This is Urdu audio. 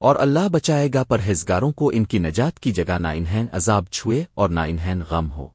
اور اللہ بچائے گا پرہیزگاروں کو ان کی نجات کی جگہ نہ انہیں عذاب چھوئے اور نہ انہیں غم ہو۔